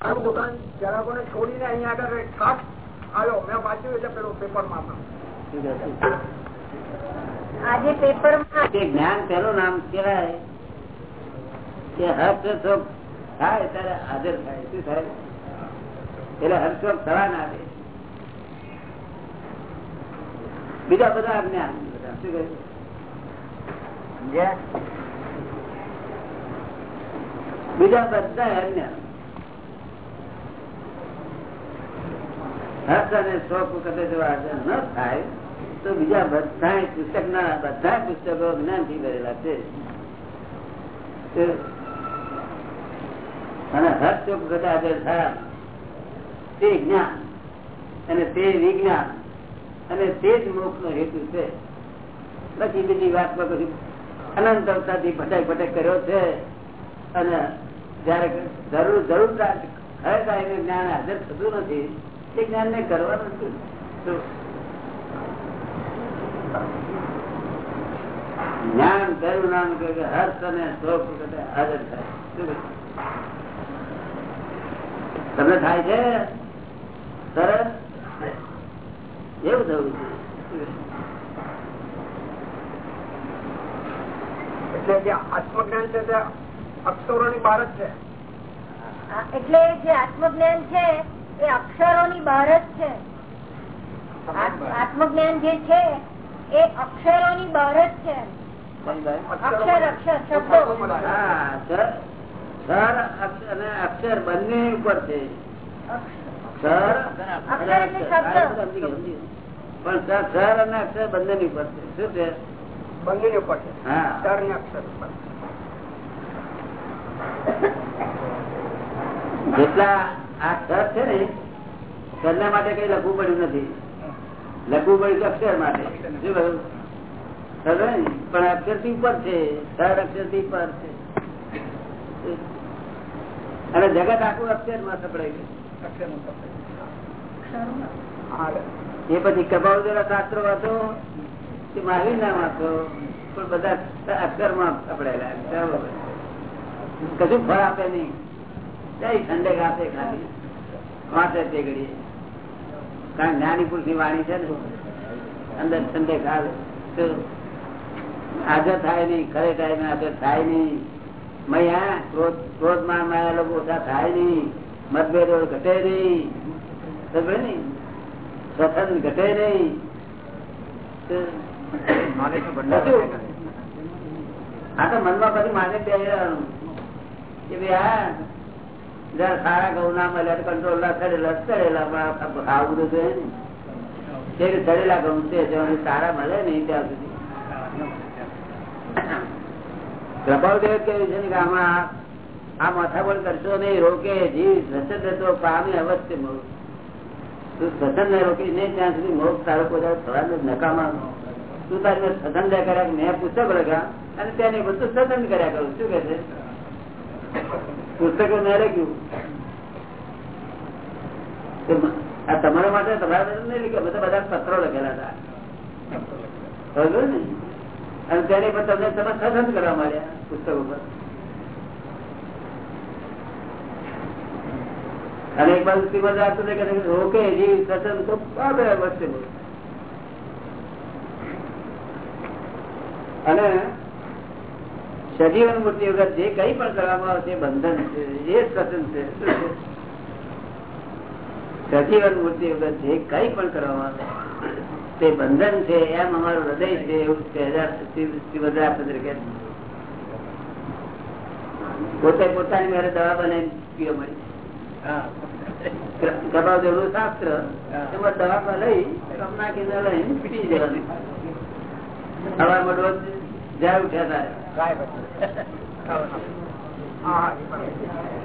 દુકાન ગ્રાહકોને છોડીને અહીંયા આગળ ખાસ આવ્યો મેં વાંચ્યું એટલે પેલું પેપરમાં પણ. આજે પેપરમાં જ્ઞાન પેલું નામ કેવાય કે હર્ષ શોક થાય ત્યારે હાજર થાય. શું થાય? એટલે હર્ષ થવા ના દે બીજા બધા જ્ઞાન. બધા શું કહ્યું? બીજા બધા અજ્ઞાન હર્ષ અને શોખ વખતે જો આર્જન ન થાય, તો બીજા બધા પુસ્તક ના બધા પુસ્તકો જ્ઞાનથી ભરેલા છે. અને હર્ષ શોક વખતે હાજર તે જ્ઞાન અને તે વિજ્ઞાન અને તે જ મોક્ષ નો હેતુ છે. પછી બીજી વાતમાં પછી અનંત અવતારથી ભટક ભટક કર્યો છે. અને જયારે જરૂર જરૂર ખરેખર એને જ્ઞાન હાજર થતું નથી તે જ્ઞાન ને કરવાનું શું જ્ઞાન કયું નામ કે હર્ષ અને શોક હાજર થાય. તમને થાય છે? સરસ? એવું થયું એટલે જે આત્મજ્ઞાન છે તે અક્ષરો ની બહાર જ છે. એટલે જે આત્મજ્ઞાન છે એ અક્ષરો ની બહાર જ છે. આત્મજ્ઞાન જે છે એ અક્ષરો ની બહાર જ છે. અક્ષર અક્ષર શબ્દો. હા સર સર અને અક્ષર બંને ઉપર છે. સર અને અક્ષર એટલે શબ્દ. અક્ષર સમજી ગયો, સમજી ગયો. પણ સર સર અને અક્ષર બંને ની ઉપર છે. શું છે? બંને ઉપર છે. હા. ચાર ને અક્ષર ઉપર. જેટલા આ સર છે ને સરના માટે કઈ લખવું પડ્યું નથી. લખવું પડ્યું અક્ષર માટે. શું કહ્યું? પણ અક્ષરથી ઉપર છે. સર અક્ષરથી ઉપર છે. અને જગત આખું અક્ષરમાં સપડાઈ ગયું એ પછી કબાવ જેવા શાસ્ત્રો વાંચો કે મહાવીર ના વાંચો પણ બધા અક્ષરમાં સપડાયેલા કશું ફળ આપે નહીં. કઈ ઠંડક આપે ખાલી. વાંચે તે ઘડીએ કારણ જ્ઞાની પુરુષની વાણી છે ને અંદર ઠંડક આવે. હાજર થાય નહીં ખરે ટાઈમે હાજર થાય નહીં. મૈયા ક્રોધ ક્રોધમાં માયા લોકો ઓછા થાય નહીં. મતભેદો ઘટે નહીં. સમજે ને? સ્વતંત્ર ઘટે નહીં. આ તો મનમાં કદી માને બે કે ભાઈ આ જરા સારા ઘઉં ના મળ્યા કંટ્રોલ ના સડેલા પણ ખાવું બધું જોઈએ ને. જે સડેલા ઘઉં છે સારા મળે ને ત્યાં સુધી. પ્રભાવદેવ કહ્યું છે કે આમાં આ માથાપણ કરશો નહીં, રોકે, જીવ સ્વચ્છ તો પામે અવશ્ય મોક્ષ તું સ્વતંત્ર ને રોકી નહીં, ત્યાં સુધી મોગ તારો કોઈ થોડા નકામા. તું તારી સ્વતંત્ર કર્યા મેં પુસ્તક લખ્યા અને ત્યાં બધું સ્વતંત્ર કર્યા કરું. શું કે છે? પુસ્તકો મેં લખ્યું. આ તમારા માટે તમારા નહીં લખ્યા, બધા બધા પત્રો લખેલા હતા. બરોબર અને ત્યારે પણ તમને તમે સ્વતંત્ર કરવા માંડ્યા પુસ્તકો પર. અને એક બાજુ શ્રીમદ રાખતું કે ઓકે, જી સ્વતંત્ર તો પામે વચ્ચે અને સજીવન મૂર્તિ વગર જે કઈ પણ કરવામાં આવે બંધન છે. એ સ્વતંત્ર છે. સજીવન મૂર્તિ વગર જે કઈ પણ કરવામાં આવે તે બંધન છે એમ અમારું હૃદય છે એવું શ્રીમદ્રાચંદ્ર કે પોતે પોતાની મારે દવા બનાવી પીવા મળી. કબાવ જેવું શાસ્ત્ર એમાં દવા લઈ કમના નાખીને લઈ પીટી જવાની હવા રોજ જાય ઉઠ્યા તારે હા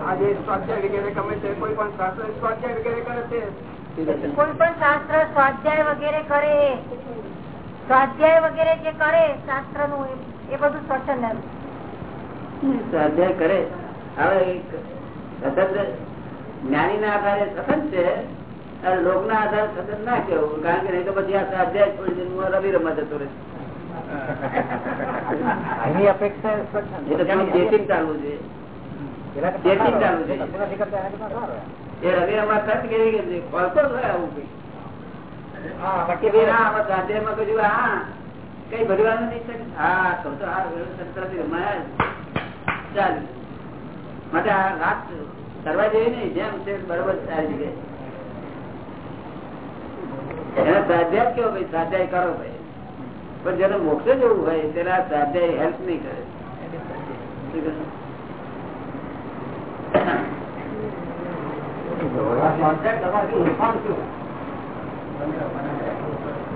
આ જે સ્વાધ્યાય વગેરે ગમે છે કોઈ પણ શાસ્ત્ર સ્વાધ્યાય વગેરે કરે છે? કોઈ પણ શાસ્ત્ર સ્વાધ્યાય વગેરે કરે. સ્વાધ્યાય વગેરે જે કરે શાસ્ત્રનું એ બધું સ્વચ્છંદ સ્વાધ્યાય કરે. હવે સતત જ્ઞાની ના આધારે સતત છે અને લોક ના આધારે સતત ના કેવું કારણ કે નહીં તો પછી આ સ્વાધ્યાય છોડી રવિ રમત જતો રહે એની અપેક્ષા ચેતિંગ ચાલવું જોઈએ ચેકિંગ ચાલુ છે. એ રવિ અમાર ખર્ચ કેવી ગઈ ખોલતો જ હોય આવું કઈ. કે ભાઈ ના આમાં હા કઈ ભરવાનું નહીં હા તો તો હા સંતરાથી રમાયા ચાલ. માટે આ કરવા જેવી નહીં જેમ છે બરોબર સારી જગ્યાએ. એને સ્વાધ્યાય કેવો ભાઈ? સ્વાધ્યાય કરો ભાઈ. પણ જેને મોક્ષે જવું હોય તેના સ્વાધ્યાય હેલ્પ નહીં કરે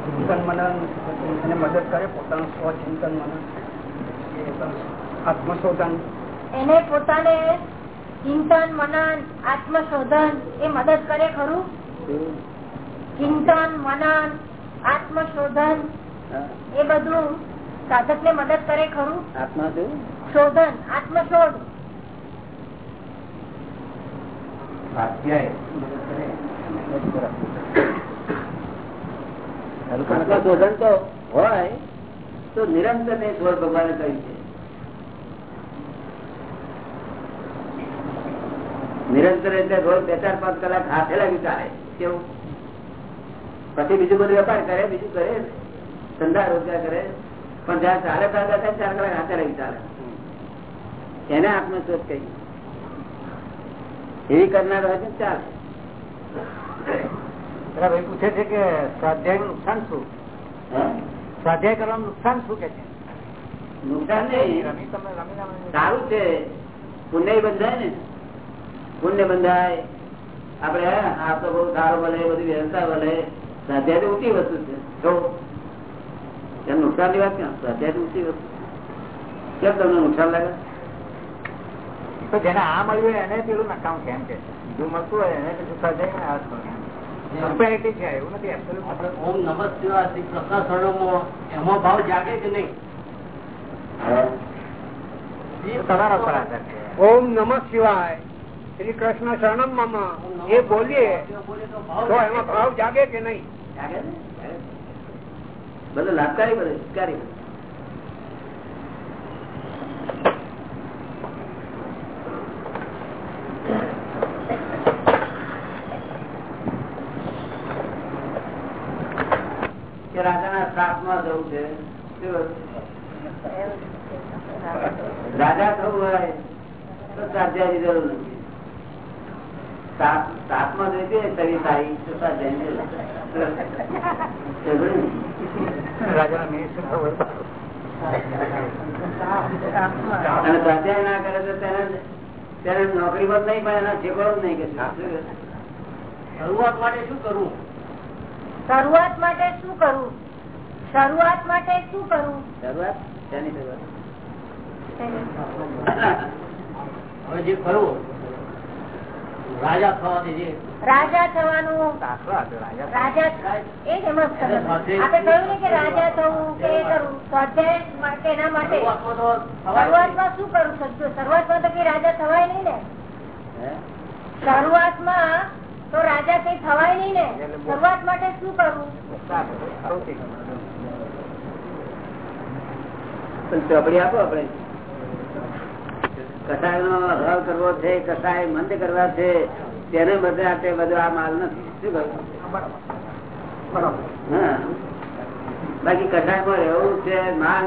ચિંતન મનન એને મદદ કરે. પોતાનું સ્વચિંતન મનન આત્મશોધન. એને પોતાને ચિંતન મનન આત્મશોધન એ મદદ કરે ખરું? ચિંતન મનન આત્મશોધન. એ બધું સાધક ને મદદ કરે ખરું? આત્મા શોધન આત્મશોધ. શોધન તો હોય તો નિરંતર ને સ્વર ભગવાને કહ્યું છે. નિરંતર એટલે રોજ બે ચાર પાંચ કલાક હાથે લાગી ચાલે કેવું? પછી બીજું બધું વેપાર કરે બીજું કરે ધંધા રોજગાર કરે પણ જ્યાં ચાલે ચાલતા થાય ચાર કલાક હાથે રહી ચાલે. એને આત્મશોધ કહી. એવી કરનાર હોય છે ચાલે. ભાઈ પૂછે છે કે સ્વાધ્યાય નુકસાન શું? સ્વાધ્યાય કરવાનું નુકસાન શું કે છે? નુકસાન નહીં. સારું છે. પુણ્ય બંધાય ને. પુણ્ય બંધાય. આપડે આ તો બહુ સારો ભલે બધી વ્યવસ્થા ભલે. સ્વાધ્યાય ઊંચી વસ્તુ છે. તો એમ નુકસાનની? વાત ક્યાં સ્વાધ્યાય ઊંચી વસ્તુ કેમ તમને નુકસાન લાગે? તો જેને આ મળ્યું એને પેલું નકામ કેમ કે? બીજું મળતું હોય એને કશું સ્વાધ્યાય ને આ કમ્પેરેટિવ છે એવું નથી absolute. ઓમ નમઃ શિવાય શ્રી કૃષ્ણ એમાં ભાવ જાગે કે નહીં? તમારા પર આધાર ઓમ નમઃ શિવાય શ્રી કૃષ્ણ શરણમ મામા. એ બોલીએ તો તો એમાં ભાવ જાગે કે નહીં? જાગે ને? બધું લાભકારી બને કે રાજાના શ્રાપમાં જવું છે. રાજા થવું હોય, તો સ્વાધ્યાયની જરૂર નથી સાત- સાતમાં જોઈતી હોય શરીર સારી તો સ્વાધ્યાયની જરૂર નથી. રાજાના મિનિસ્ટર થવું હોય. અને સ્વાધ્યાય ના કરે તો તેને તેને નોકરી પર નહીં પણ એના ઠેકોડો જ નહીં કે શરૂઆત માટે શું કરવું? શરૂઆત માટે શું કરવું શરૂઆત માટે શું કરવું શરૂઆત? તેની શરૂઆત? હવે જે કરવું રાજા થવાનું રાજા. એ જ એમાં આપણે કહ્યું ને કે રાજા થવું કે કરવું? સ્વાધ્યાય માટે એના માટે. શરૂઆતમાં શું કરવું? શરૂઆતમાં તો કઈ રાજા થવાય નહીં ને. હે? શરૂઆતમાં તો રાજા કઈ થવાય નહીં ને. શરૂઆત માટે શું કરવું. ચોપડી આપો આપણે. કસાય નો અભાવ કરવો છે કસાય મંદ કરવા છે તેને બદલે આ તે બધું આ માલ નથી. શું કહ્યું બાકી કસાય કસાયમાં રહેવું છે માન.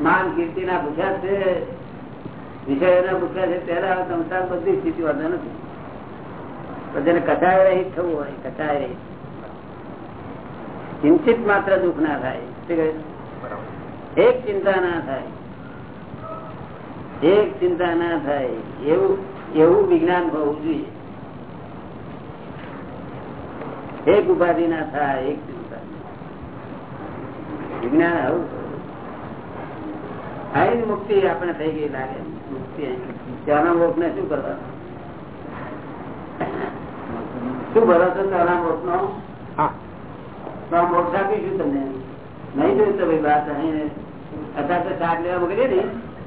માન કીર્તિ ના ભૂખ્યા છે વિષયોના ભૂખ્યા છે ત્યારે સંસાર બધી સ્થિતિ વધે નથી. બધાને જેને કસાય રહિત થવું હોય કસાય રહી ચિંતિત માત્ર દુઃખ ના થાય? એક ચિંતા ના થાય. એક ચિંતા ના થાય એવું એવું વિજ્ઞાન હોવું જોઈએ. એક ઉપાધિ ના થાય એક ચિંતા વિજ્ઞાન આવું આવી મુક્તિ આપણે થઈ ગઈ લાગે. મુક્તિ ત્યાંના ને શું કરવાનું? શું ભરોસો ત્યાંના મોક્ષ નો મોક્ષ આપીશું તમને. નહીં જોયું તો ભાઈ વાત અહીં અથવા તો શાક લેવા મોકલીએ ને.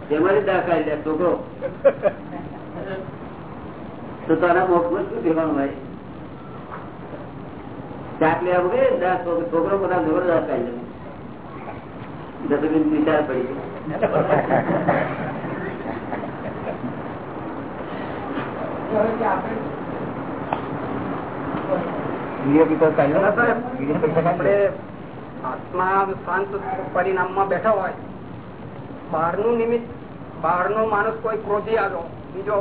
તેમાં જ દાખલ લે છોકરો. તો તારા મોક્ષમાં શું કહેવાનું ભાઈ? ચાક લેવા આવું છોકરો બધા જબરદસ્ત આવી લે વિચાર પડી? આત્મા શાંત પરિણામમાં બેઠા હોય. બહારનું નિમિત્ત બહારનો માણસ કોઈ ક્રોધી આવ્યો બીજો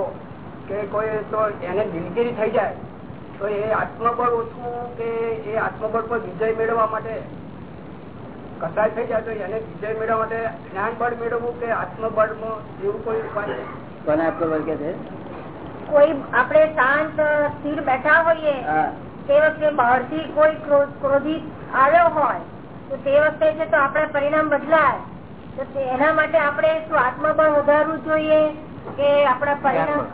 કે કોઈ તો એને દિલગીરી થઈ જાય તો એ આત્મબળ ઓછું કે એ આત્મબળ પર વિજય મેળવવા માટે કસાય થઈ જાય તો એને વિજય મેળવવા માટે જ્ઞાન બળ મેળવવું કે આત્મબળ એવું કોઈ ઉપાય કોને આત્મબળ કે છે? કોઈ આપણે શાંત સ્થિર બેઠા હોઈએ તે વખતે બહારથી કોઈ ક્રો- ક્રોધિત આવ્યો હોય તો તે વખતે છે તો આપણે પરિણામ બદલાય. એના માટે આપણે શું આત્મબળ વધારવું જોઈએ કે આપણા પરિણામ?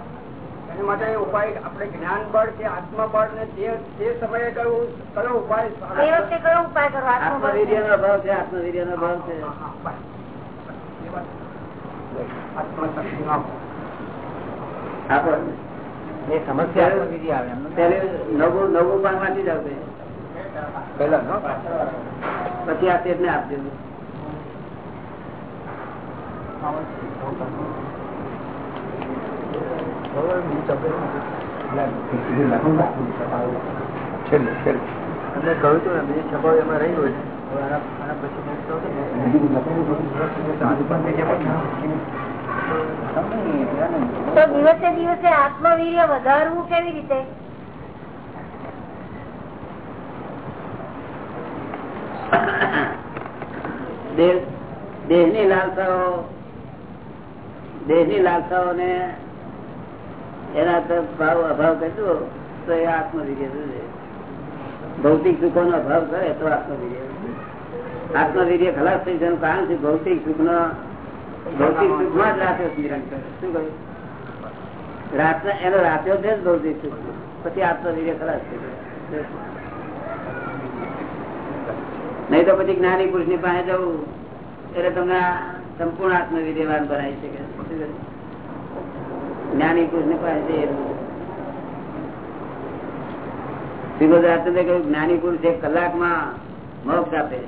એના માટે ઉપાય આપણે જ્ઞાન બળ કે આત્મબળ ને તે તે સમયે કયું કયો ઉપાય એ વખતે કયો ઉપાય કરવો? આત્મવીર્ય નો અભાવ છે આત્મવીર્ય નો અભાવ છે. આપો સમસ્યા નવું નવું પાન તે. પહેલા નો? પછી આ તેજ ને આપજો. છેલ્લે દિવસે દિવસે આત્મવીર્ય વધારવું કેવી રીતે? દેહની લાલસાઓ દેહની લાલસાઓને એના ભાવ અભાવ કરજો તો એ આત્મવિજય ભૌતિક સુખો નો અભાવ કરે તો આત્મવિજય આત્મવીર્ય ખલાસ થઈ જવાનું કારણ છે ભૌતિક સુખ નો ભૌતિક સુખમાં જ રાતે કરે શું કહ્યું? એનો રાત્યો છે જ ભૌતિક સુખ પછી આત્મવીર્ય ખલાસ થઈ જાય. નહીં તો પછી જ્ઞાની પુરુષની પાસે જવું, એટલે તમને સંપૂર્ણ આત્મવિર્યવાન બનાવી શકે? જ્ઞાની પુરુષની પાસે જઈએ શ્રીમદ કહ્યું જ્ઞાની પુરુષ એક કલાકમાં મોક્ષ આપે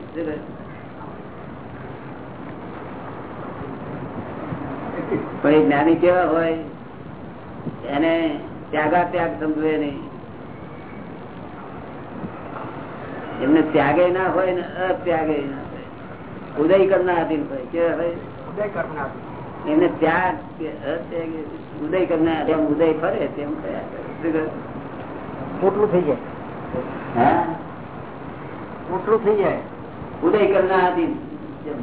પણ એ જ્ઞાની કેવા હોય એને ત્યાગા ત્યાગ સમજવે નહીં એમને ત્યાગે ના હોય ને અત્યાગે ના હોય ઉદય કરનાર અધીન હોય કેવા હોય ઉદય કરનાર. કે અત્યાગે ઉદય કરનાર જેમ ઉદય ફરે તેમ? પોટલું થઈ જાય. હા? થઈ જાય. ઉદય કરનાર અધીન જેમ.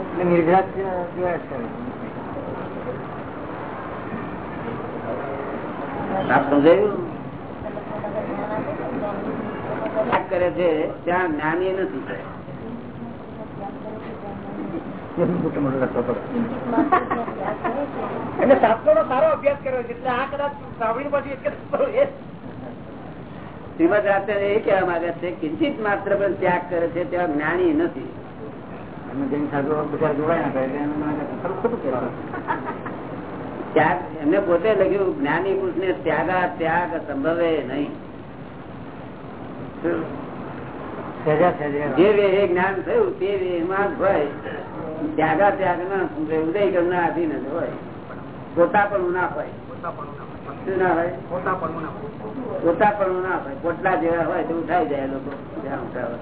એટલે નિર્ઘાત કરે. આપ સમજાયું? કરે છે ત્યાં જ્ઞાની નથી. મોટો મોટો રસ્તો પડે. એટલે શાસ્ત્રો નો સારો અભ્યાસ કર્યો છે એટલે આ કદાચ સાંભળીને પછી એક જ એ શ્રીમદ આચાર્ય એ કહેવા માંગે છે કિંચિત માત્ર પણ ત્યાગ કરે છે ત્યાં જ્ઞાની નથી. ત્યાગ એમને પોતે લખ્યું જ્ઞાની પુરુષ ને ત્યાગા ત્યાગ સંભવે નહીં. જે જ્ઞાન થયું તે વેહમાં જ હોય ત્યાગા ત્યાગ ના ઉદય ના અધીન જ હોય. પોતા પણ ના હોય. ના. પોતા પણ ના હોય. પોટલા જેવા હોય તો ઉઠાઈ જાય લોકો. જ્યાં ઉઠાવે.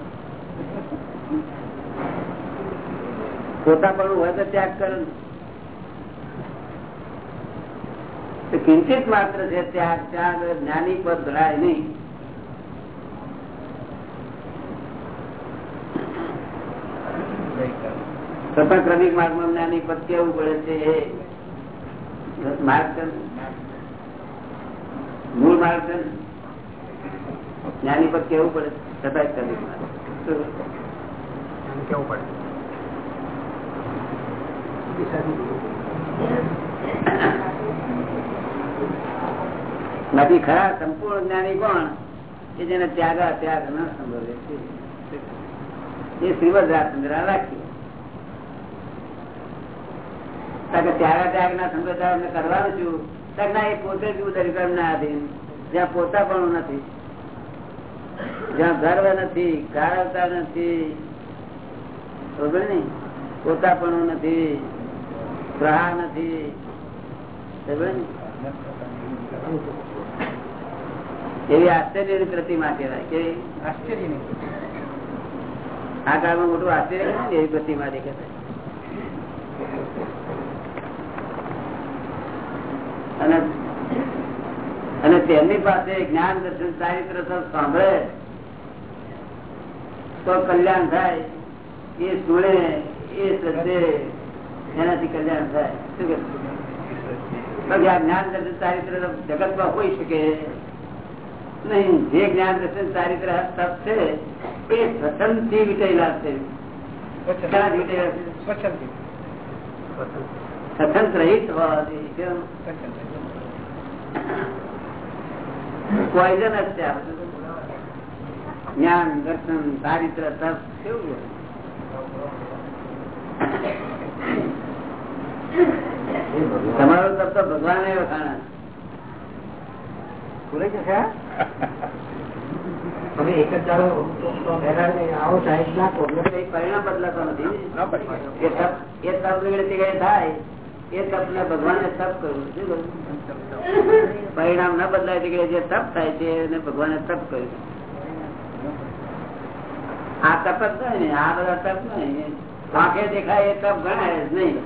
પોતા પણ હોય તો ત્યાગ કરે કિંચિત માત્ર છે ત્યાગ. ત્યાગ જ્ઞાની પદ ભરાય નહીં. છતાં ક્રમિક માર્ગમાં જ્ઞાની પદ કેવું પડે છે. એ મૂળ માર્ગદર્શન. જ્ઞાની પદ કેવું પડે છતાં ક્રમિક માર્ગ. કેવું પડે? બાકી ખરા સંપૂર્ણ જ્ઞાની કોણ? કે જેને ત્યાગા ત્યાગ ન સંભવે. છે. એ શ્રીમદ રાજચંદ્ર રાખ્યું કારણ ત્યાગ ના સંપ્રદાય અમને કરવાનું છું. કારણ ના એ પોતે જ ઉદરીકરણ ના આધીન. જ્યાં પોતા પણ નથી. જ્યાં ગર્વ નથી કાળવતા નથી. ખબર ને પોતા પણ નથી. ગ્રહ નથી. સમજ્યો ને? એવી આશ્ચર્યની પ્રતિમા કહેવાય. આશ્ચર્યની આ કાળમાં મોટું આશ્ચર્ય એવી પ્રતિમા દેખાય. અને અને તેમની પાસે જ્ઞાન દર્શન ચારિત્ર સાંભળે તો કલ્યાણ થાય. એ સુણે એ શ્રદ્ધે એનાથી કલ્યાણ થાય. શું કે આ જ્ઞાન દર્શન ચારિત્ર જગતમાં હોઈ શકે. નહીં જે જ્ઞાન દર્શન ચારિત્ર તપ છે એ સ્વતંત્રથી વિટેલા છે. વિટેલા રહિત હોવા? પોઈઝન જ છે જ્ઞાન દર્શન ચારિત્ર તપ કેવું તમારો તપ તો ભગવાને વખાણા ભૂલે છે ખરા? એક જ ચાલો આવો સાહેબ નાખો પરિણામ બદલાતો નથી. એ તપ એ તપ નીકળે તે કઈ થાય. એ તપ ને ભગવાને તપ કર્યું. પરિણામ ન બદલાય તે જે તપ થાય છે, એને ભગવાને તપ કર્યું. આ તપ જ નહીં, આ બધા તપ નહીં. વાંકે દેખાય એ તપ ગણાય જ નહીં.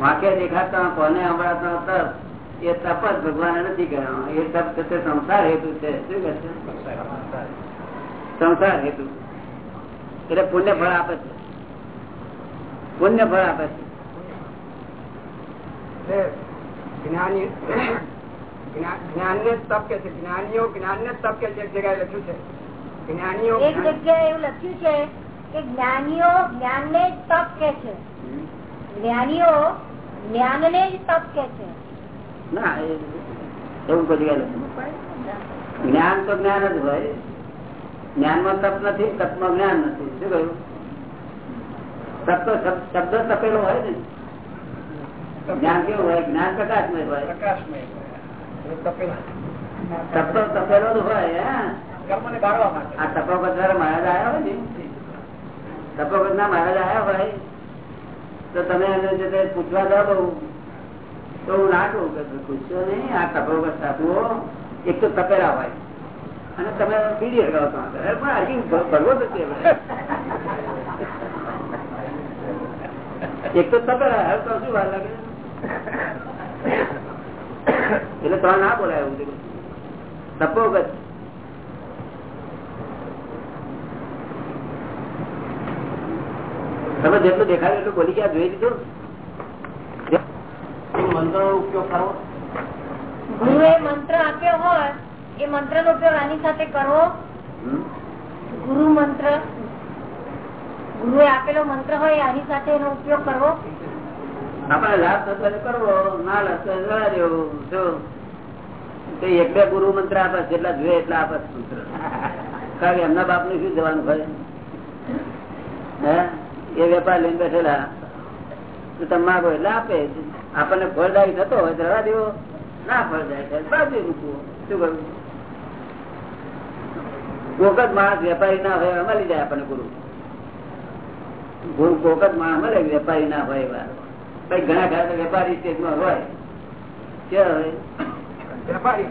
વાંકે દેખાતા કોને હમણાં તપ, એ તપ જ ભગવાને નથી કર્યો. એ તપ છે સંસાર હેતુ છે. શું કે છે? સંસાર હેતુ. એટલે પુણ્ય ફળ આપે છે. પુણ્ય ફળ આપે છે. જ્ઞાની જ્ઞાન ને તપ કે છે. જ્ઞાનીઓ જ્ઞાન ને તપ કે છે એક જગ્યાએ લખ્યું છે. જ્ઞાનીઓ એક જગ્યાએ એવું લખ્યું છે કે જ્ઞાનીઓ જ્ઞાન ને જ તપ કે છે. જ્ઞાનીઓ જ્ઞાન ને જ તપ કે છે. ના એવું કોઈ જગ્યાએ જ્ઞાન તો જ્ઞાન જ હોય. જ્ઞાનમાં તપ નથી તપમાં જ્ઞાન નથી. શું કહ્યું? તપ તો શબ્દ તપેલો હોય ને. જ્ઞાન કેવું હોય? જ્ઞાન પ્રકાશમય હોય. પ્રકાશમય તપેલા. તપેલો જ હોય આ તપોગત મહારાજ આવ્યા હોય ને? તપોગત ના મહારાજ આવ્યા હોય? તો તમે એને જે પૂછવા જાઓ તો હું ના કહું કે પૂછશો નહીં આ તપોગત સાધુઓ એક તો તપેલા હોય. અને તમે પીડી હગાવો તો આગળ. અરે પણ હજી ભરવો હવે. એક તો તપેલા હવે તો શું વાર લાગે? એટલે ત્રણ ના બોલાય એવું બધું. તપોગત તમે જેટલું દેખાય એટલું બોલી ગયા જોઈ દીધું મંત્ર ઉપયોગ કરવો ગુરુએ મંત્ર આપ્યો હોય એ મંત્ર નો ઉપયોગ આની સાથે કરવો ગુરુ મંત્ર. ગુરુએ આપેલો મંત્ર હોય આની સાથે એનો ઉપયોગ કરવો? આપણે લાભ થતો કરવો ના લાભ. જો. એક બે ગુરુ મંત્ર આપે, જેટલા જોઈએ એટલા આપે છે મંત્ર. કારણ એમના બાપ શું જવાનું ભાઈ? હે? એ વેપાર લઈને બેઠેલા. તમે માગો એટલે આપે. આપણને ફળદાયી થતો હોય તો રવા દેવો ના ફળદાયી થાય બાજુ મૂકવો. શું કરવું? કોક જ માણસ વેપારી ના હોય મળી જાય આપણને ગુરુ. ગુરુ કોક જ માણસ મળે વેપારી ના હોય એવા. ભાઈ ઘણા ઘણા વેપારી સ્ટેજમાં હોય. હોય? વેપારી?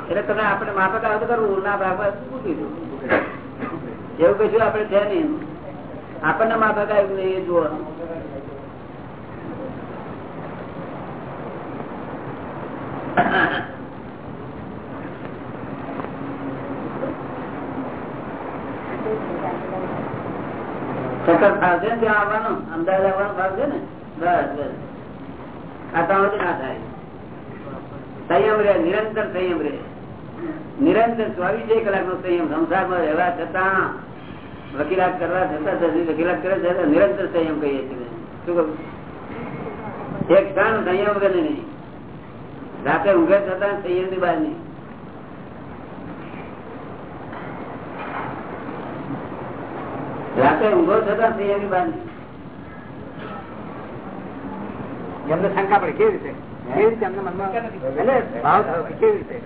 એટલે તમે આપણે માફક આવે કરવું ના માફક દો એવું કશું આપણે છે નહીં આપણને માફક આવ્યું એ જોવાનું ચક્કર ફાવશે ને ત્યાં આવવાનું? અમદાવાદ આવવાનું ફાવશે ને? બસ બસ. ખાતામાંથી ના થાય. સંયમ રે નિરંતર સંયમ રે નિરંતર ચોવીસે કલાક નો સંયમ, સંસારમાં રહેવા છતાં, વકીલાત કરવા છતાં વકીલાત કરે છે નિરંતર સંયમ કહીએ છીએ શું કહું? એક ક્ષણ સંયમ કરે નહીં. રાતે ઊંઘે છતાં સંયમની બહાર નહીં. રાતે ઊંઘો થતા સંયમની બહાર નહીં. એમને શંકા પડે કેવી રીતે? કેવી રીતે એમને મનમાં એટલે ભાવ થયો કેવી રીતે?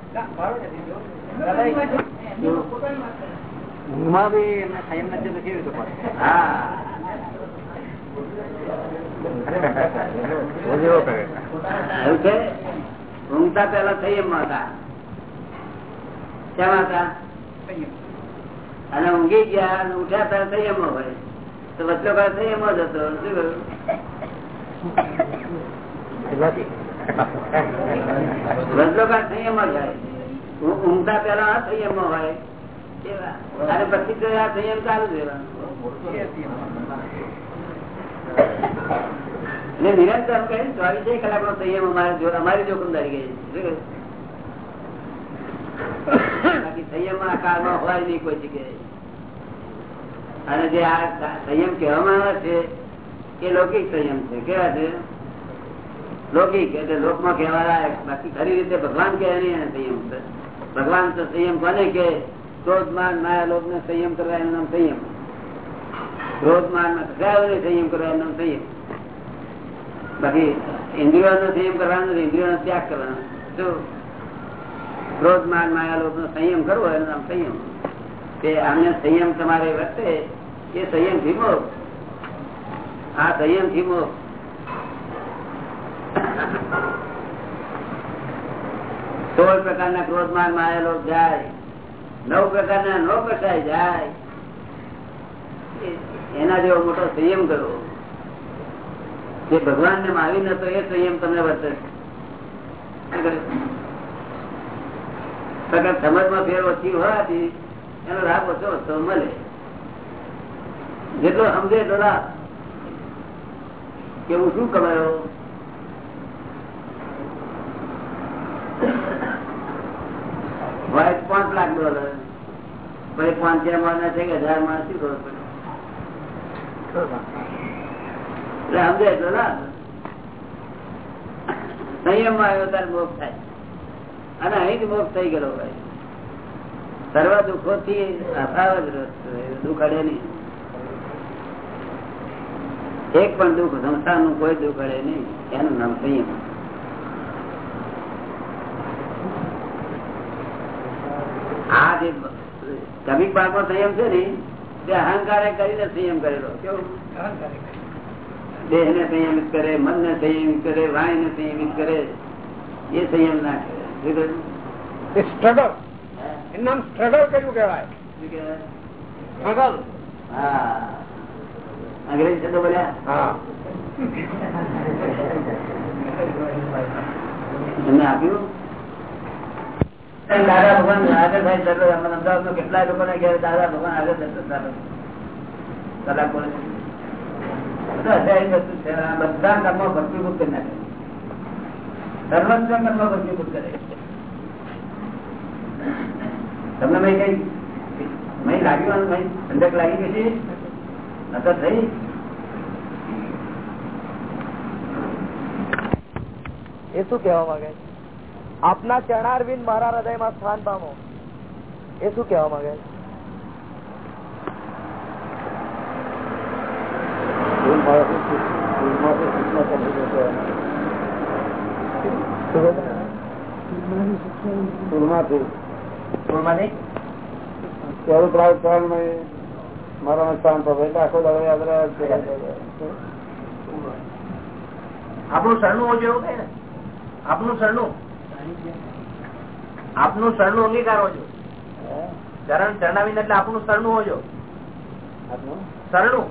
ઊંઘમાં બી એમને સંયમ નથી તો કેવી રીતે પડે? હા. ઊંઘતા પેલા સંયમમાં હતા કેમ હતા અને ઊંઘી ગયા અને ઉઠ્યા પેલા સંયમ હોય. તો વચ્ચે સંયમ જ હતો. શું કહ્યું નિરંતર કહે ચોવીસ કલાક નો સંયમ અમારે અમારી જોખમદારી ગઈ બાકી સંયમ આ કાળમાં હોય નહીં કોઈ જગ્યાએ. અને જે આ સંયમ કહેવામાં આવે છે, એ લૌકિક સંયમ છે. કેવા છે? લૌકિક, એટલે લોકમાં કહેવા લાયક બાકી ખરી રીતે ભગવાન કહે સંયમ ભગવાન તો સંયમ કોને કે ક્રોધ માન માયા લોક ને સંયમ કરવા એનું નામ સંયમ. ક્રોધ માનમાં સંયમ કરવા એનું સંયમ. બાકી ઇન્દ્રિયો નો સંયમ કરવાનો નથી ઇન્દ્રિયો નો ત્યાગ કરવાનો જો ક્રોધ માન માયા લોક નો સંયમ કરવો એનું નામ સંયમ. કે આમને સંયમ તમારે વર્તે, એ સંયમ ધીમો આ સંયમ ધીમો સોળ પ્રકારના ક્રોધ માન માયા લોભ જાય, નવ પ્રકારના નો કસાય જાય, એના જેવો મોટો સંયમ કરો. જે ભગવાન ને માવી નતો એ સંયમ તમને વર્તે. સમજમાં ફેર ઓછી હોવાથી એનો લાભ ઓછો ઓછો મળે. જેટલો સમજે એટલો લાભ. કે હું શું કમાયો હોય પાંચ લાખ ડોલર પછી પાંચ, ચાર માણસ છે કે હજાર માણસ શું ખબર પડે? એક પણ દુઃખ સંસારનું કોઈ દુઃખ અડે નહીં. એનું નામ સંયમ. આ જે કમિક ભાગમાં સંયમ છે ને તે અહંકારે કરીને સંયમ કરેલો. કેવું? દેહ ને સંયમિત કરે મન ને સંયમિત કરે વાણી ને સંયમિત કરે એ સંયમ ના કરે સ્ટ્રગલ? એનું નામ સ્ટ્રગલ કર્યું કેવાય સ્ટ્રગલ હા. અંગ્રેજી શબ્દો બોલ્યા? હા. એમને આપ્યું? દાદા ભગવાન આગળ થાય ચાલો અમદાવાદમાં કેટલા લોકો ને ઘેર દાદા ભગવાન આગળ થશે ચાલો કલાક તમને મેં કઈ મેં લાગ્યું મેં લાગી ગઈ છે? એ શું કેવા માંગે છે? આપના ચરણારવિંદ મારા હૃદયમાં સ્થાન પામો. એ શું કહેવા માંગે? છે? આપણું સરનું હોય એવું કઈ ને. આપણું સરનું આપનું સરનું અંગીકાર હોજો ચરણ ચરણાવીને એટલે આપનું સરનું હોજો સરનું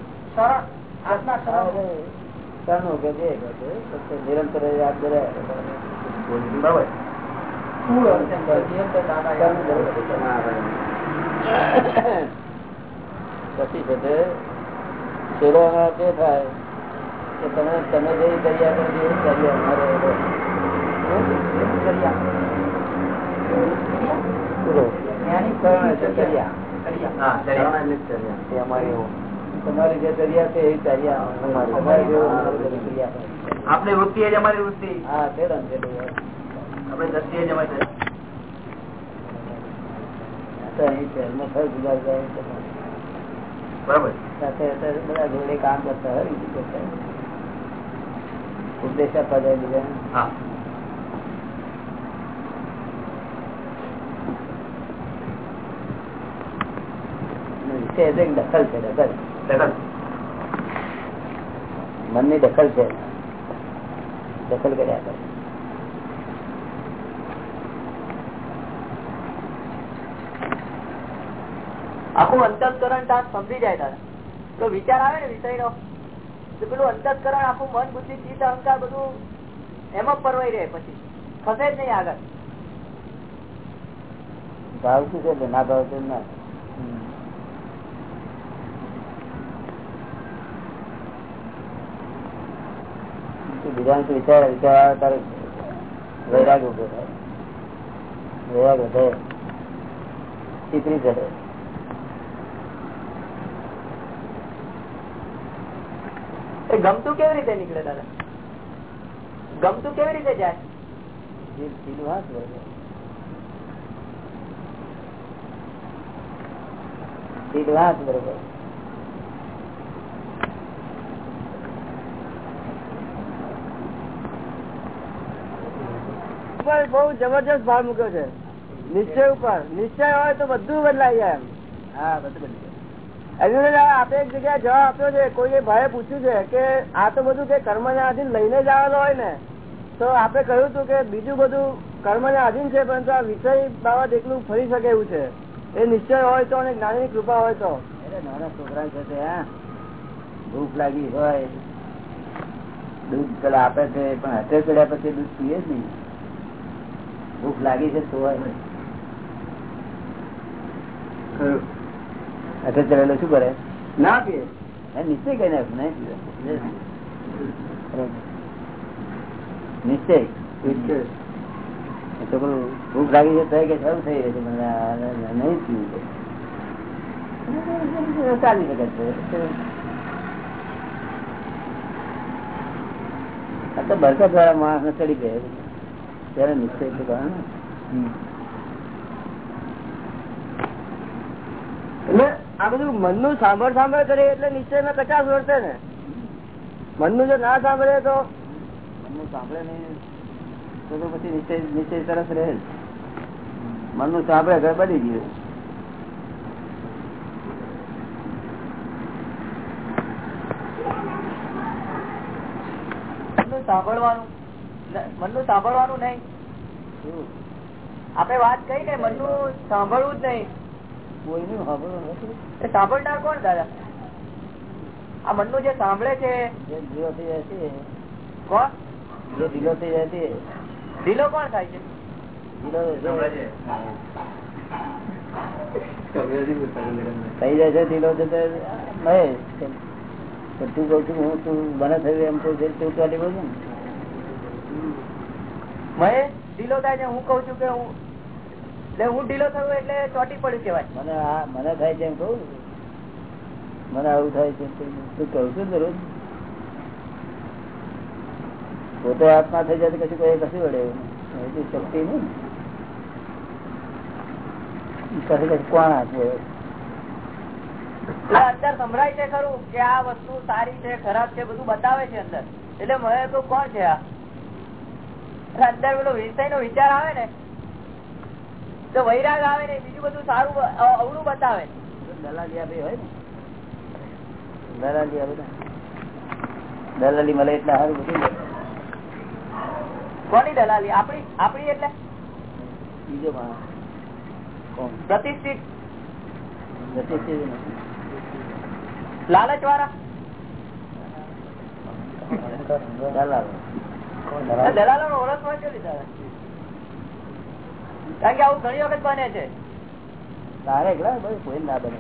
નિરંતર યાદ બરાબર. પછી છે. તે શેરોમાં તે થાય કે તમે તમે જે દરિયા પર જે દરિયા અમારે પૂરો. કરણ એટલે દરિયા. હા દરિયા. એ અમારી એવું. છે દરિયા અમારી. આપણી વૃત્તિ એ જ અમારી વૃત્તિ. આપણી દ્રષ્ટિ એ જ અમારી. બરાબર. સાથે બધા જોડે કામ કરતા હોય. ઉપદેશ આપવા જાય બીજા હા છે એટલે દખલ છે દખલ. મનની દખલ છે. દખલ કર્યા કરે. આખું અંતસ્કરણ તાર સમજી જાય તારે. તો વિચાર આવે ને વિષય નો તો પેલું અંતસ્કરણ આખું મન બુદ્ધિ ચિત્ત અહંકાર બધું એમાં પરવાઈ રહે પછી. ખસે જ નહીં આગળ. ભાવ શું છે ના ભાવ છે ના. બીજા વિચાર વિચાર તારે વૈરાગ ઊભો થાય વૈરાગ વધે ચિત્રી ચડે એ ગમતું કેવી રીતે નીકળે દાદા ગમતું કેવી રીતે જાય જીભ સીધું હાથ બરોબર સીધું હાથ બરોબર ઉપર બહુ જબરજસ્ત ભાર મૂક્યો છે. નિશ્ચય ઉપર. નિશ્ચય હોય તો બધું બદલાઈ જાય એમ. હા બધું બદલાય. અર્જુન આપે એક જગ્યાએ જવાબ આપ્યો છે. કોઈ ભાઈએ પૂછ્યું છે કે આ તો બધું કે કર્મ આધીન લઈને જ આવેલો હોય ને તો આપણે કહ્યું હતું કે બીજું બધું કર્મ આધીન છે પરંતુ આ વિષય બાબત એકલું ફરી શકે એવું છે. એ નિશ્ચય હોય તો અને જ્ઞાની કૃપા હોય તો. નાના છોકરા છે તે ભૂખ લાગી હોય. દૂધ પેલા આપે છે પણ હાથે ચડ્યા પછી દૂધ પીએ જ નહીં. ભૂખ લાગી છે તો હોય શું કરે? ના પીએ નિશ્ચય કઈ નાખ નિશ્ચય? છોકરું ભૂખ લાગી છે તો કે શરૂ થઈ રહી છે મને નહીં પીવું ચાલી શકે છે આ તો બરકત વાળા માણસ ને ચડી ગયા ત્યારે નિશ્ચય છે એટલે આ બધું મનનું સાંભળ સાંભળ કરે એટલે નિશ્ચય ના કચાસ વર્તે ને. મનનું જો ના સાંભળે તો? મનનું સાંભળે નહીં તો પછી નિશ્ચય નિશ્ચય તરફ રહે મન મનનું સાંભળે ઘર બની ગયું સાંભળવાનું. મનનું સાંભળવાનું નહીં. આપડે આપણે વાત કહી ને મનનું સાંભળવું જ નહીં. કોઈનું સાંભળવું નથી? એ સાંભળનાર કોણ દાદા? આ મનનું જે સાંભળે છે જે ઢીલો થઈ જાય છે. કોણ? જે ઢીલો થઈ જાય છે. ઢીલો કોણ થાય છે? ઢીલો થઈ જાય છે. ઢીલો છે. મહેશ. તો તું કહું છું હું તું મને થયું એમ કહું છું તું બોલું ને. ઢીલો થાય હું કઉ છું કે હું હું ઢીલો થયું એટલે ચોટી પડ્યું કેવાય મને થાય છે એમ કહું. મને આવું થાય છે. તું કહું. છું ને રોજ પોતે આત્મા થઈ જાય કશું કોઈ કશું વડે એવું શક્તિ નહીં. કોણ આપવું અંદર સંભળાય છે ખરું કે આ વસ્તુ સારી છે ખરાબ છે બધું બતાવે છે અંદર. એટલે મને તો કોણ છે આ? અંદર પેલો વિષય નો વિચાર આવે ને તો વૈરાગ આવે ને બીજું બધું સારું અવળું બતાવે. દલાલી હોય ને. દલાલી બધા દલાલી મળે એટલે સારું બધું કોની દલાલી? આપણી આપણી એટલે? બીજો પ્રતિષ્ઠિત લાલચ વાળા દલાલ. દલાલો કેવી કારણ કે આવું ઘણી વખત બને છે. તારે એકલા ભાઈ કોઈ ના બને.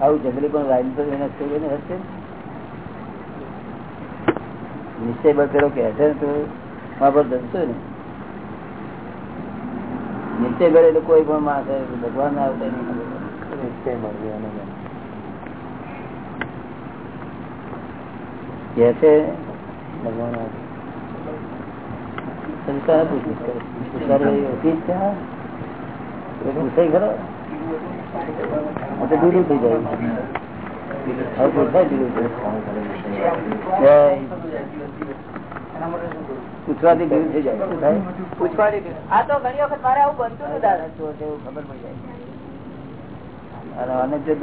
આવું જંગલી પણ વાઈન તો એને થઈ ને હશે. નિશ્ચય બળ પેલો કે છે ને તો મારા પર ધનશો ને. નિશ્ચય બળ એટલે કોઈ પણ માણસ ભગવાન ના આવતા નહીં નિશ્ચય બળ કે છે ભગવાન એ હતી છે પૂછાય ખરો? થઈ જાય. હવે પૂછાય પૂછવાથી થઈ જાય. આ તો ઘણી વખત મારે આવું બનતું હતું દાદા એવું ખબર પડી જાય. અને જો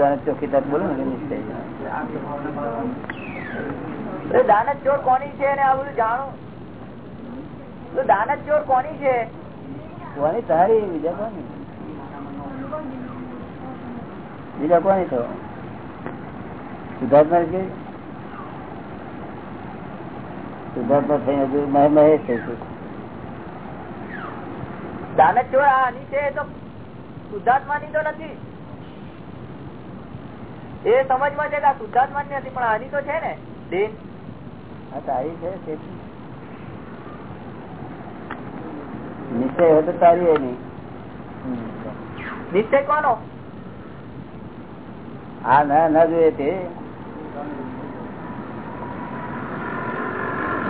તક બોલો ને નિશ્ચય દાનત ચોર કોની છે અને આ બધું જાણું? તો દાનત ચોર કોની છે? કોની તારી બીજા કોની? બીજા કોની તો? સિદ્ધાર્થમાં કે સિદ્ધાર્થમાં થઈ હજુ મહે- મહેશ છે દાનત ચોર આની છે તો શુદ્ધાત્મા ની તો નથી. એ સમજમાં છે કે આ શુદ્ધાત્મા ની નથી પણ આની તો છે ને દેહ તારી છે તેથી. નિશ્ચય હોય તો તારી હોય નિશ્ચય કોનો? આ ના ના જોઈએ તે.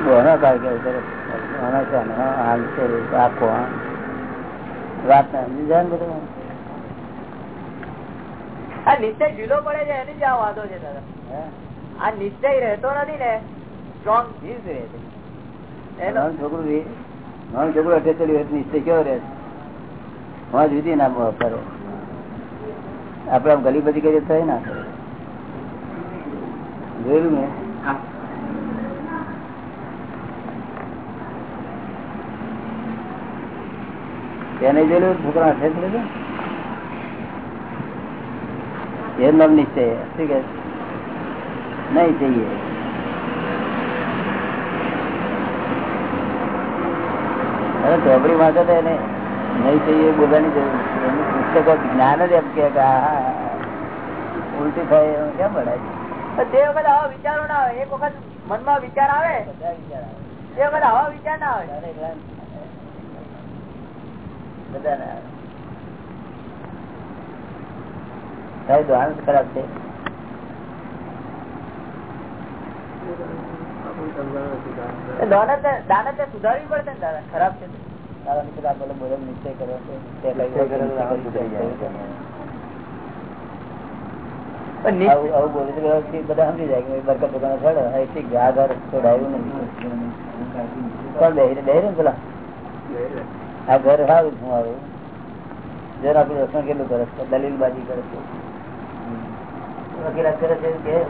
બોનો કાળ કેવું આના છે આમ છે આખો. વાત સમજી જાય ને બધું. આ નિશ્ચય ઢીલો પડે છે એની જ આ વાંધો છે દાદા? આ નિશ્ચય રહેતો નથી ને. સ્ટ્રોંગ ઈ રહે છે. છોકરું રે- નાનું છોકરું અઠેતેર વર્ષ નિશ્ચય કેવો રહે છે? વાં જુદી ના કરે. આપડે આમ ગલી બધી કરીએ એ ના જોયેલું મેં? તેને જોયેલું છોકરા અઠેતેર છે? એ નામ નિશ્ચય શું કે નહીં જઈએ. અરે ચોપડી વાંચો તો એને નહીં થઈ બોલવાની જરૂર એનું પુસ્તકો જ્ઞાન જ એમ કે ઉલટી થાય કેમ ભણાય તો તે વખત આવા વિચારો ના આવે એક વખત મનમાં વિચાર આવે બધા વિચાર આવે. તે વખત આવા વિચાર ના આવે. બધા ના આવે. સાહેબ ખરાબ છે દાનત દાનત સુધારવી પડશે ને દાદા ખરાબ છે તો. તારા મિત્ર આ બોલે બોલે નિશ્ચય કર્યો છે. તે લઈ નિશ્ચય કર્યો તો આવું નિશ્ચય સુધરી જાય. કર્યો. પણ નિશ્ચય- આવું આવું બોલે તો વ્યવસ્થિત બધા સમજી જાય કે બરકત દુકાને છોડે હવે ઠીક છે, આ ઘર છોડાયું નહીં કોણ બેહી બેહી ને પેલા આ ઘર સારું છું આવું જરા આપણું રક્ષણ કેટલું કરે છે દલીલબાજી કરે છે વકીલાત કરે છે કે એ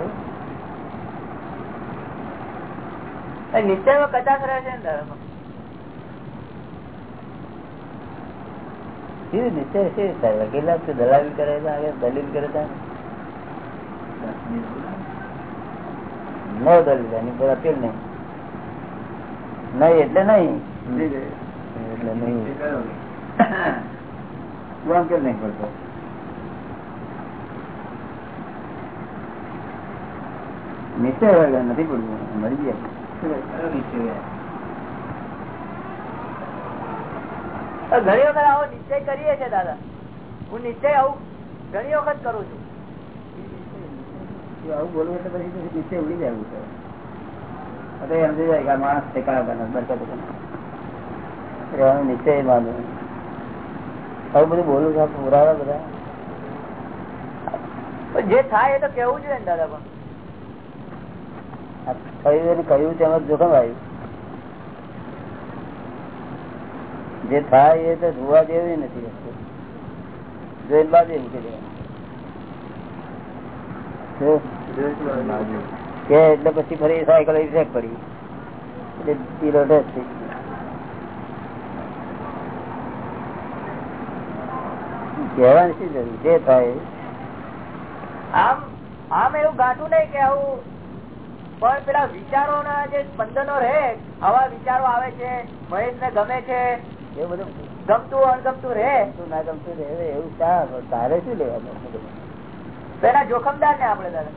નિશ્ચયમાં કચાશ રહે છે ને નિશ્ચય છે થાય દલાલી કરે છે આગળ દલીલ કરે છે? દલીલ એની પર અપીલ નહીં. નહીં એટલે નહીં? એટલે નહીં. કેમ નહીં પડતો નિશ્ચય નથી પડવું મરી ગયા. ઘણી વખત આવો નિશ્ચય કરીએ છે દાદા. હું નિશ્ચય આવું ઘણી વખત કરું છું. આવું બોલવું એટલે પછી નીચે નિશ્ચય ઉડી જાય એવું છે. હવે એમ થઈ જાય કે આ માણસ બને બરકત બને. રહેવાનું નિશ્ચય આવું બધું બોલું છું પુરાવા બધા. જે થાય એ તો કેવું જોઈએ ને દાદા પણ. કહ્યું એને કહ્યું જોખમ આવ્યું જે થાય એ તો જોવા જેવી નથી જોઈને બાજુ મૂકી કે એટલે પછી ફરી સાયકલ પડી એટલે કહેવાની શું જરૂર? જે થાય આમ આમ એવું ગાંઠું નહીં કે આવું પણ પેલા વિચારો ના જે સ્પંદનો રહે આવા વિચારો આવે છે મહેશ ને ગમે છે એવું બધું ગમતું અણગમતું રહે? શું ના ગમતું રહે એવું ક્યાં? તારે શું લેવાનું? પેલા જોખમદાર ને આપડે દાદા.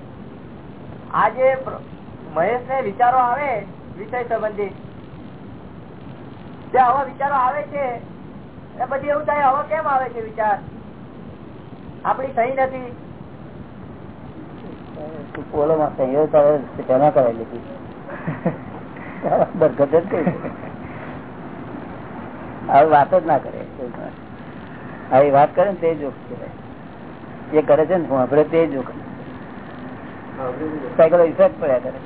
આજે મહેશ ને વિચારો આવે વિષય સંબંધિત જે આવા વિચારો આવે છે એ પછી એવું થાય આવા કેમ આવે છે વિચાર? આપણી સહી નથી. તું પોલોમાં સંયોગ તેના કરાવી લીધી. બરગત જ વાત જ ના કરે. આવી વાત કરે ને તે જોખ કહેવાય. કરે છે ને હું આપડે તે જોખ સાયકલ ઇફેક્ટ પડ્યા કરે.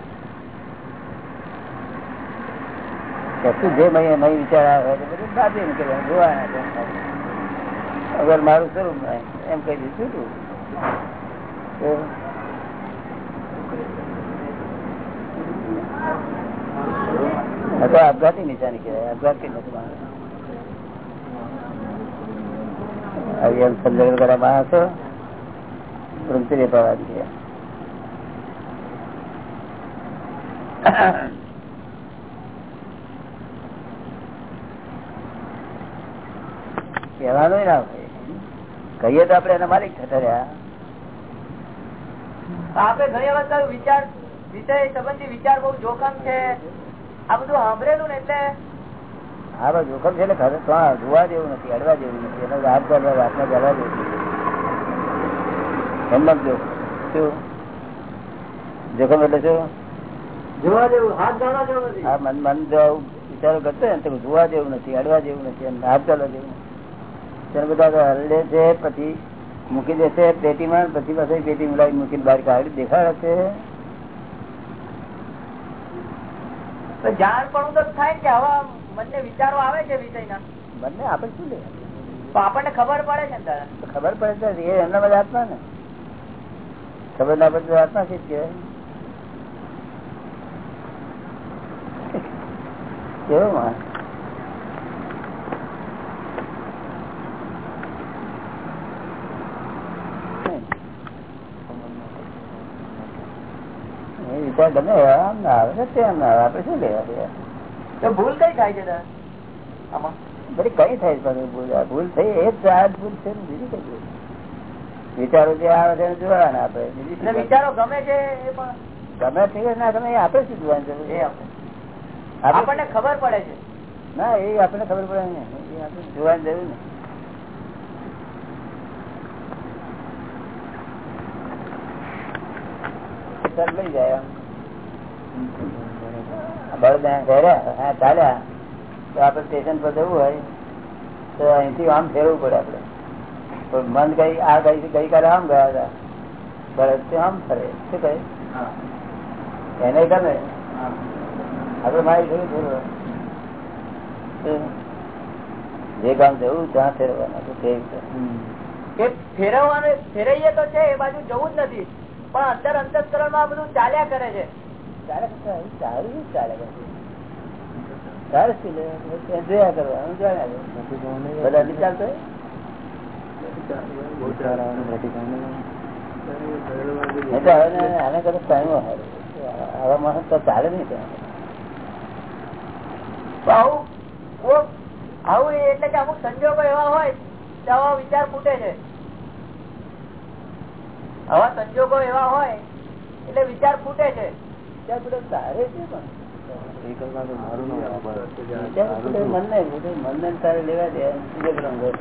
જે મહી વિચાર આવે બધું નીકળવાનું જોવાના અગર મારું સ્વરૂપ એમ કહી દીધું છૂટું તો આપઘાતી નિશાની કહેવાય? આપઘાતી નથી કહીએ તો આપડે એના માલિક થતા રહ્યા. આપડે ઘણી વખત વિચાર વિષય સંબંધી વિચાર બહુ જોખમ છે. આ બધું સાંભળેલું ને એટલે હા ભાઈ જોખમ છે એટલે ખરે? તો જોવા જેવું નથી અડવા જેવું નથી. એનો હાથ ચાલવા હાથને ચાલવા જેવું હિંમત શું? જોખમ એટલે શું? જોવા જેવું હાથ ગાળવા જેવું નથી. હા મન મન જો વિચારો કરતો ને તો જોવા જેવું નથી અડવા જેવું નથી એમ હાથ ચાલવા જેવું નથી. ત્યારે બધા હલડે હરડે છે પછી મૂકી દેશે પેટીમાં પછી પાછળ પેટી મુલાવી મૂકીને બહાર કાઢી દેખાડે છે તો જાણ પણ તો થાય કે આવા મને વિચારો આવે છે વિષયના. બંને આપણે શું લે? આપણને ખબર પડે છે ને ખબર પડે છે એ એમના બધા આત્મા ને. ખબર ના પડે આત્મા છે કે કેવો માણસ એ વિચાર ગમે આમ ના આવે ને તેમ ના આવે આપડે શું લેવા દે તો ભૂલ કઈ થાય છે આમાં બધી કઈ થાય છે ભૂલ? ભૂલ થઈ એ જ આ ભૂલ છે બીજી કઈ ભૂલ? વિચારો જે આવે છે જોવાના આપડે વિચારો ગમે છે પણ? ગમે છે ના ગમે એ આપે શું જોવાનું છે? આપણે આપણે આપણને ખબર પડે છે. ના એ આપણને ખબર પડે ને એ આપણે જોવાની જરૂર ને લઈ જાય હા ચાલ્યા તો સ્ટેશન પર જવું હોય તો અહીંથી આમ ફેરવું પડે આપડે પણ મન કઈ આ કઈ ગઈકાલે આમ ગયા હતા. બળદ તે આમ ફરે. શું કહે? એને ગમે. આપડે મારી જોયું ફેરવા. જે કામ જવું ત્યાં ફેરવાના તો ફેરવવાનું ફેરવીએ તો છે એ બાજુ જવું જ નથી. પણ અંદર અંતસ્કરણમાં બધું ચાલ્યા કરે છે. ચાલે સારું આવું એટલે કે અમુક સંજોગો એવા હોય તો આવા વિચાર ફૂટે છે. આવા સંજોગો એવા હોય, એટલે વિચાર ફૂટે છે. ત્યાં બધા તારે છે પણ. વિચાર ફૂટે મનને ફૂટે. મનને તારે લેવા દે બીજે પેલા ઘર.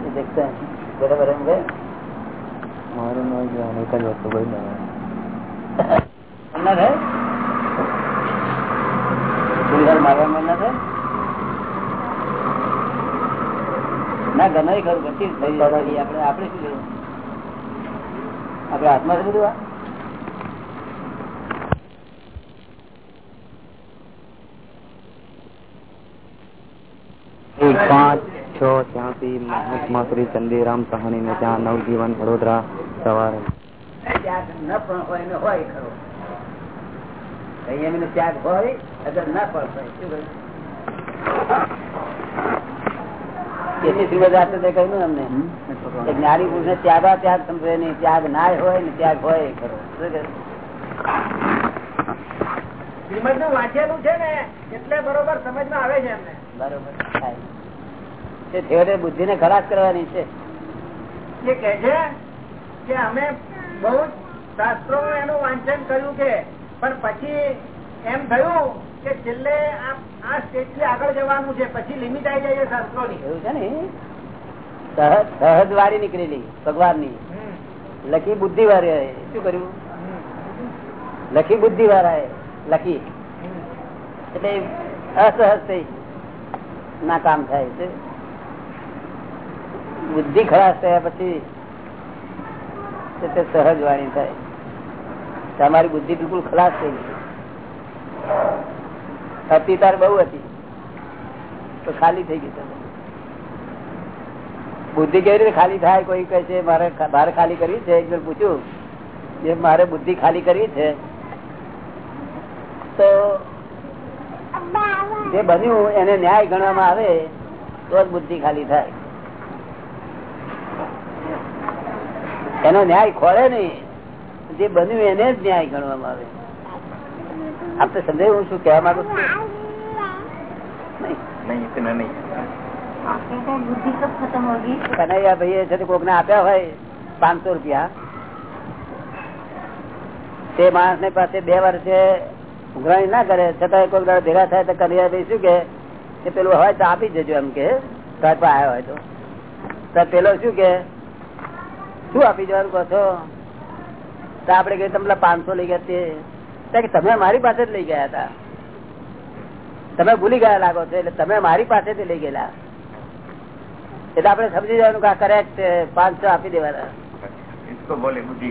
એ દેખતા નથી. બરાબર એમ કહે? મન ના થાય? કોઈ વાર ના થાય? ના ગમે ખરું પછી જાય. આપણે આપણે શું લેવું આપણે હાથમાં છે બધું આ એક પાંચ છ ત્યાંથી મહાત્મા શ્રી ચંદીરામ સહાની ને ત્યાં નવજીવન વડોદરા સવારે ત્યાગ ન પણ હોય ને હોય ખરો સંયમ નો ત્યાગ હોય અગર ન પણ હોય શું કહ્યું? તેથી શ્રીમદ આચાર્ય કહ્યું ને અમને જ્ઞાની પુરુષ ને ત્યાગા ત્યાગ સમજે નહીં ત્યાગ ના હોય ને ત્યાગ હોય એ ખરો. શ્રીમદનું વાંચેલું છે ને એટલે બરોબર સમજમાં આવે છે એમને. બરોબર થાય. તે છેવટે બુદ્ધિ ને ખરાબ કરવાની છે. એ કે છે કે અમે બહુ શાસ્ત્રો એનું વાંચન કર્યું છે પણ પછી એમ થયું કે છેલ્લે આ આ સ્ટેજથી આગળ જવાનું છે. પછી લિમિટ આવી જાય છે શાસ્ત્રો ની એવું છે ને? સહજ સહજ નીકળેલી ભગવાનની લખી બુદ્ધિ વાળી શું કર્યું? લખી બુદ્ધિ વાળા લખી. એટલે અસહજ થઈ ના કામ થાય છે. બુદ્ધિ ખલાસ થયા પછી સહજ વાણી થાય. તમારી બુદ્ધિ બિલકુલ ખલાસ થઈ ગઈ. હતી તાર બહુ હતી. તો ખાલી થઈ ગઈ બુદ્ધિ કેવી રીતે ખાલી થાય? કોઈ કહે છે, મારે બહાર ખાલી કરવી છે. એક પૂછ્યું, જે મારે બુદ્ધિ ખાલી કરી છે. તો જે બન્યું, એને ન્યાય ગણવામાં આવે, તો જ બુદ્ધિ ખાલી થાય. એનો ન્યાય ખોળે નહીં. જે બન્યું, એને જ ન્યાય ગણવામાં આવે. આપ તો સમજાય હું શું કહેવા માંગુ છું? કનૈયા ભાઈ છે કોક ને આપ્યા હોય પાંચસો રૂપિયા તે માણસ ને પાસે બે વર્ષે ઉઘરાણી ના કરે છતાં કોઈ દાડો ભેગા થાય તો કનૈયા ભાઈ શું કે પેલું હોય તો આપી જજો એમ કે પાસે આવ્યો હોય તો. પેલો શું કે શું આપી જવાનું કહો છો? તો આપડે કહીએ તમે પાંચસો લઈ ગયા તો. કે તમે મારી પાસે જ લઈ ગયા હતા. તમે ભૂલી ગયા લાગો છો એટલે તમે મારી પાસેથી લઈ ગયેલા. એટલે આપણે સમજી જવાનું કે કરેક્ટ પાંચસો આપી દેવાના. બુદ્ધિ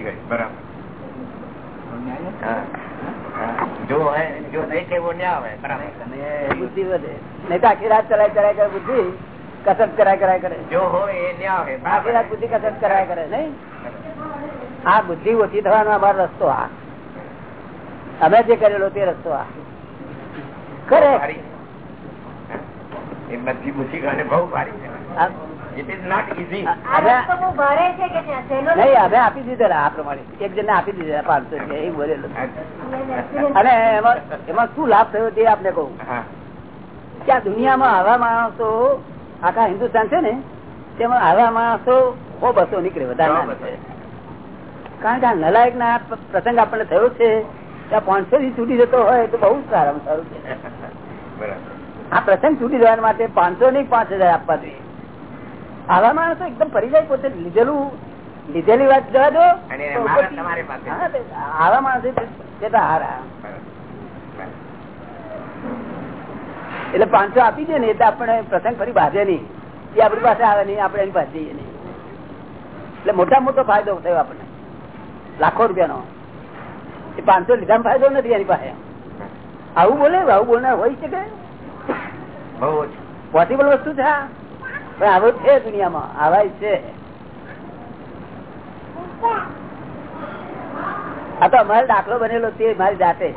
કસરત કરાય કરાય કરે. જો આખી રાત બુદ્ધિ કરાય કરે નહીં? આ બુદ્ધિ ઓછી થવાનો અમારો રસ્તો આ. અમે જે કરેલો તે રસ્તો આ. કરે બધી બહુ ભારી દુનિયામાં આવા માણસો આખા હિન્દુસ્તાન છે ને તેમાં આવા માણસો બહુ બસો નીકળે વધારે કારણ કે આ નલાયક ના પ્રસંગ આપણને થયો છે. ત્યાં પાંચસો થી છૂટી જતો હોય તો બહુ સારામાં સારું છે આ પ્રસંગ છૂટી જવા માટે પાંચસો નહીં પાંચ હજાર આપવા જોઈએ. આવા માણસો એકદમ પરિચય પોતે લીધેલું લીધેલી વાત જવા દો. આવા માણસો હારા. એટલે પાંચસો આપી દે ને એટલે આપણે પ્રસંગ ફરી બાંધે નહીં. એ આપણી પાસે આવે નહીં આપણે એની પાસે જઈએ નહીં. એટલે મોટા મોટો ફાયદો થયો આપણને. લાખો રૂપિયાનો. એ પાંચસો લીધા ફાયદો નથી એની પાસે. આવું બોલે આવું બોલનાર હોય શકે પોસિબલ વસ્તુ છે પણ આવું છે દુનિયામાં આવા છે. આ તો અમારો દાખલો બનેલો તે મારી જાતે.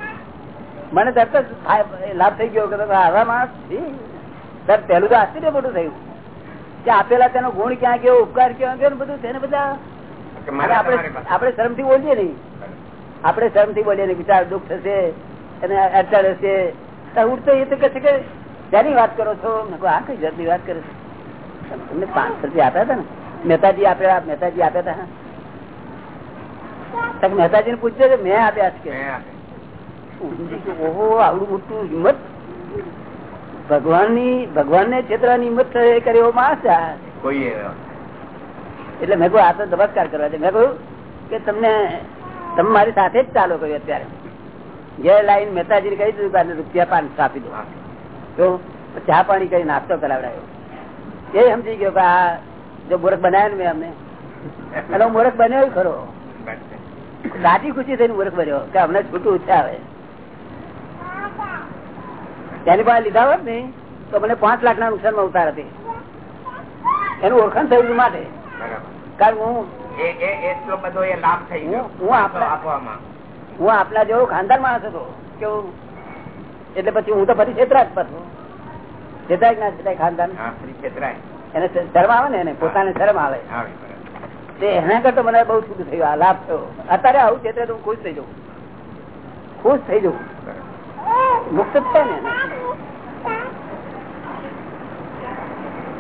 મને તરત જ લાભ થઈ ગયો કે આવા માણસ. તરત પહેલું તો આશ્ચર્ય મોટું થયું. કે આપેલા તેનો ગુણ ક્યાં ગયો ઉપકાર ક્યાં ગયો ને બધું તેને બધા આપણે આપણે શરમથી બોલીએ નહીં. આપણે શરમથી બોલીએ બિચાર દુઃખ થશે અને અડચણ હશે. ઉઠતો એ તો કે છે કે શેની વાત કરો છો? આ કઈ જાતની વાત કરે છે? તમને પાંચસો રૂપિયા આપ્યા હતા ને? મહેતાજી આપ્યા મહેતાજી આપ્યા હતા મહેતાજી ને પૂછજો કે મેં આપ્યા છે. ઓહો આવડું મોટું હિંમત. ભગવાનની ભગવાન ને ચેતરાની ની હિંમત કરે એવો માણસ છે આ. કોઈ એ એટલે મેં કહ્યું આ તો નમસ્કાર કરવા છે. મેં કહ્યું કે તમને તમે મારી સાથે જ ચાલો કર્યું અત્યારે. જે લાઈન મહેતાજી કહી દીધું રૂપિયા પાંચસો આપી દો. તો ચા પાણી કરી નાસ્તો કરાવડાયો. એ સમજી ગયો કે આ જો મોરખ બનાવ્યો મેં અમને. હું મૂર્ખ બન્યો ખરો. દાદી ખુશી થઈને મોરખ બન્યો કે અમને છૂટું ઉછા આવે તેની પાસે લીધા હોત ને, તો મને પાંચ લાખ ના નુકસાનમાં ઉતાર હતી. એનું ઓળખાણ થયું માટે. બરાબર. કારણ હું બધો એ લાભ થઈ ગયો. હું- હું આપવામાં. હું આપના જેવો ખાનદાર માણસ હતો કેવું એટલે પછી હું તો ફરી છેતરા જ પાછો. છેતરાય ના છેતરાય ખાનદાન? છેતરાય. એને શરમ આવે ને એને પોતાને શરમ આવે. તે એના કરતા મને બહુ છૂટું થયું આ લાભ થયો. અત્યારે આવું છેતરે તો હું ખુશ થઈ જાઉં. ખુશ થઈ જવું મુક્ત થાય ને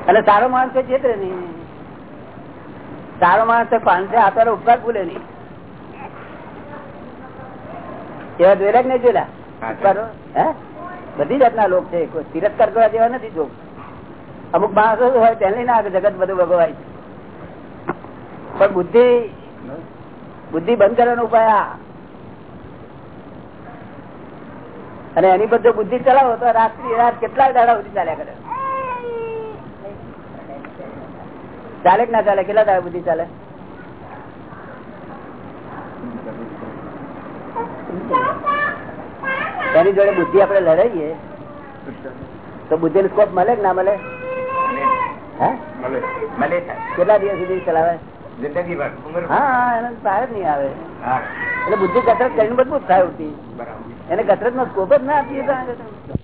અને સારો માણસ છે છેતરે નહીં. સારો માણસ પાંચસો આપેલો ઉપકાર ભૂલે નહીં. એવા જોયેલા નહીં જોયેલા? બધી જાતના લોક છે. તિરસ્કાર કરવા જેવા નથી જોક અમુક માણસો હોય તેને ના જગત બધું ભગવાય છે. પણ બુદ્ધિ બુદ્ધિ બંધ કરવાનો ઉપાય આ. અને એની બધું બુદ્ધિ ચલાવો તો રાત્રિ રાત કેટલા દાડા સુધી ચાલ્યા કરે? ચાલે કે ના ચાલે? કેટલા દાડા બુદ્ધિ ચાલે? એની જોડે બુદ્ધિ આપણે લડાઈએ. તો બુદ્ધિ નો સ્કોપ મળે કે ના મળે? હે? મળે. મળે કેટલા દિવસ સુધી ચલાવે? એટલે બુદ્ધિ કસરત કરીને મજબૂત થાય ઉઠી એને કસરત નો સ્કોપ જ ના આપીએ